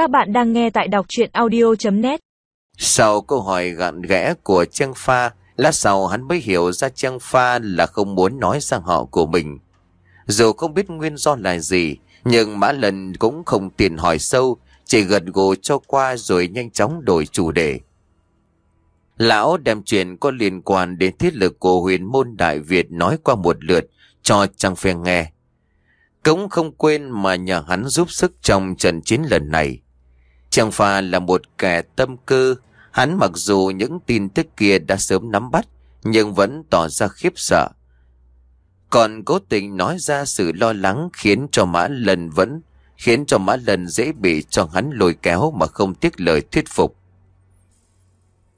Các bạn đang nghe tại đọc chuyện audio.net Sau câu hỏi gạn ghẽ của Trang Pha, lát sau hắn mới hiểu ra Trang Pha là không muốn nói sang họ của mình. Dù không biết nguyên do là gì, nhưng Mã Lần cũng không tiền hỏi sâu, chỉ gật gù cho qua rồi nhanh chóng đổi chủ đề. Lão đem chuyện có liên quan đến thiết lực của huyền môn Đại Việt nói qua một lượt cho Trang Phe nghe. Cũng không quên mà nhờ hắn giúp sức trong trận chiến lần này. Trang Pha là một kẻ tâm cơ, hắn mặc dù những tin tức kia đã sớm nắm bắt, nhưng vẫn tỏ ra khiếp sợ. Còn cố tình nói ra sự lo lắng khiến cho Mã Lần vẫn, khiến cho Mã Lần dễ bị cho hắn lôi kéo mà không tiếc lời thuyết phục.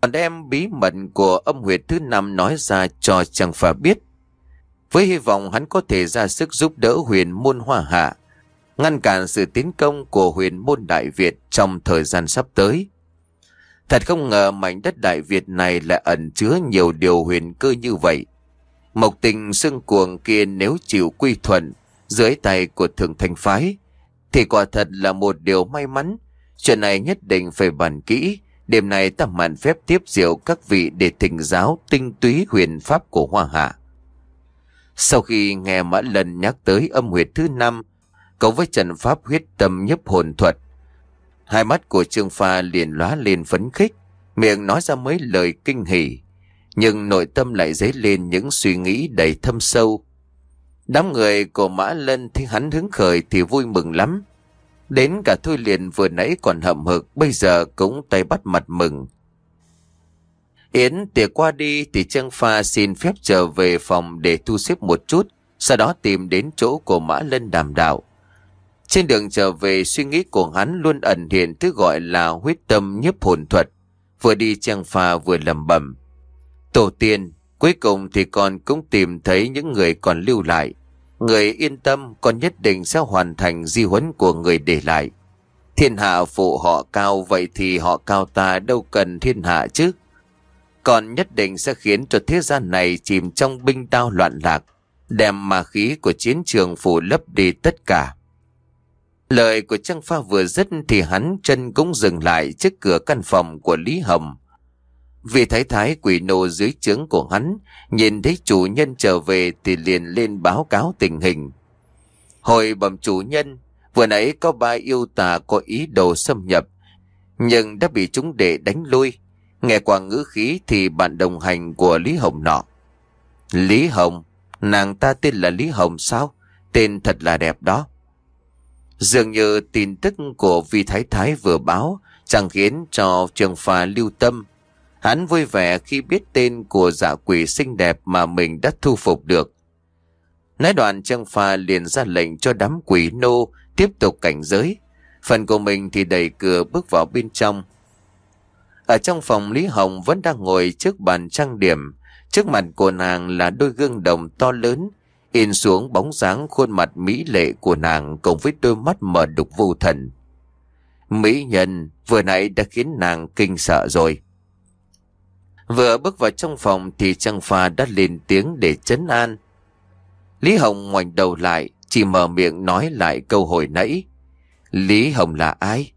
Còn đem bí mật của âm huyệt thứ năm nói ra cho Trang Pha biết. Với hy vọng hắn có thể ra sức giúp đỡ huyền môn hoa hạ, ngăn cản sự tiến công của huyền môn Đại Việt trong thời gian sắp tới. Thật không ngờ mảnh đất Đại Việt này lại ẩn chứa nhiều điều huyền cơ như vậy. Mộc tình xương cuồng kia nếu chịu quy thuận dưới tay của thường thành phái, thì quả thật là một điều may mắn. Chuyện này nhất định phải bàn kỹ. Đêm nay ta mạn phép tiếp diệu các vị để thỉnh giáo tinh túy huyền pháp của Hoa Hạ. Sau khi nghe Mã Lần nhắc tới âm huyệt thứ năm, Cậu với trận pháp huyết tâm nhấp hồn thuật, hai mắt của Trương Pha liền lóa lên phấn khích, miệng nói ra mấy lời kinh hỉ, nhưng nội tâm lại dấy lên những suy nghĩ đầy thâm sâu. Đám người của Mã Lân thấy hắn hứng khởi thì vui mừng lắm. Đến cả Thôi Liền vừa nãy còn hậm hực, bây giờ cũng tay bắt mặt mừng. Yến tiệc qua đi thì Trương Pha xin phép trở về phòng để thu xếp một chút, sau đó tìm đến chỗ của Mã Lân đàm đạo. Trên đường trở về suy nghĩ của hắn luôn ẩn hiện thứ gọi là huyết tâm nhiếp hồn thuật. Vừa đi trang Pha vừa lầm bẩm Tổ tiên, cuối cùng thì con cũng tìm thấy những người còn lưu lại. Người yên tâm con nhất định sẽ hoàn thành di huấn của người để lại. Thiên hạ phụ họ cao vậy thì họ cao ta đâu cần thiên hạ chứ còn nhất định sẽ khiến cho thế gian này chìm trong binh đao loạn lạc, đem mà khí của chiến trường phủ lấp đi tất cả. Lời của Trang Pha vừa dứt thì hắn chân cũng dừng lại trước cửa căn phòng của Lý Hồng. Vì thái thái quỷ nô dưới trướng của hắn, nhìn thấy chủ nhân trở về thì liền lên báo cáo tình hình. Hồi bẩm chủ nhân, vừa nãy có ba yêu tà có ý đồ xâm nhập, nhưng đã bị chúng để đánh lui. Nghe qua ngữ khí thì bạn đồng hành của Lý Hồng nọ. Lý Hồng? Nàng ta tên là Lý Hồng sao? Tên thật là đẹp đó. Dường như tin tức của Vi Thái Thái vừa báo chẳng khiến cho trường phà lưu tâm. Hắn vui vẻ khi biết tên của dạ quỷ xinh đẹp mà mình đã thu phục được. Nói đoạn Trương Phà liền ra lệnh cho đám quỷ nô tiếp tục cảnh giới. Phần của mình thì đẩy cửa bước vào bên trong. Ở trong phòng Lý Hồng vẫn đang ngồi trước bàn trang điểm. Trước mặt của nàng là đôi gương đồng to lớn, in xuống bóng dáng khuôn mặt mỹ lệ của nàng cùng với đôi mắt mở đục vô thần. Mỹ nhân vừa nãy đã khiến nàng kinh sợ rồi. Vừa bước vào trong phòng thì Trang Pha đã lên tiếng để chấn an. Lý Hồng ngoảnh đầu lại, chỉ mở miệng nói lại câu hồi nãy. Lý Hồng là ai?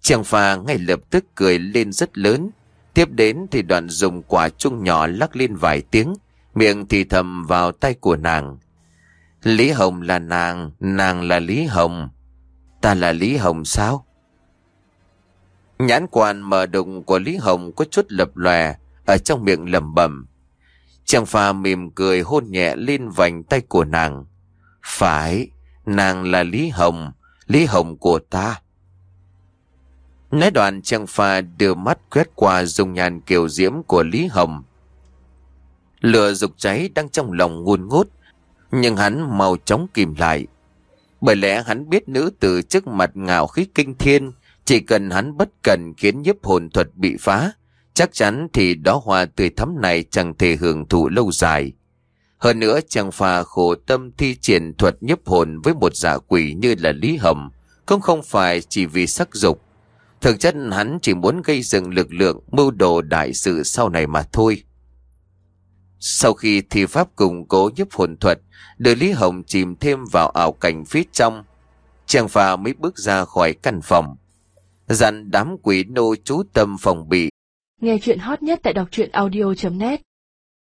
Trang pha ngay lập tức cười lên rất lớn. Tiếp đến thì đoạn dùng quả chung nhỏ lắc lên vài tiếng, miệng thì thầm vào tay của nàng. Lý Hồng là nàng, nàng là Lý Hồng. Ta là Lý Hồng sao? Nhãn quan mở đụng của Lý Hồng có chút lập lòe ở trong miệng lẩm bẩm. Chàng pha mỉm cười hôn nhẹ lên vành tay của nàng. Phải, nàng là Lý Hồng, Lý Hồng của ta. Nói đoạn Trang Pha đưa mắt quét qua dung nhan kiều diễm của Lý Hồng. Lửa dục cháy đang trong lòng nguồn ngút, nhưng hắn mau chóng kìm lại. Bởi lẽ hắn biết nữ tử trước mặt ngạo khí kinh thiên, chỉ cần hắn bất cần khiến nhiếp hồn thuật bị phá, chắc chắn thì đó hoa tươi thắm này chẳng thể hưởng thụ lâu dài. Hơn nữa chàng phà khổ tâm thi triển thuật nhiếp hồn với một giả quỷ như là Lý hầm, cũng không phải chỉ vì sắc dục, Thực chất hắn chỉ muốn gây dựng lực lượng mưu đồ đại sự sau này mà thôi. Sau khi thi pháp củng cố giúp hồn thuật, đưa Lý Hồng chìm thêm vào ảo cảnh phía trong, chàng phà mới bước ra khỏi căn phòng. dặn đám quỷ nô chú tâm phòng bị. Nghe chuyện hot nhất tại đọc truyện audio.net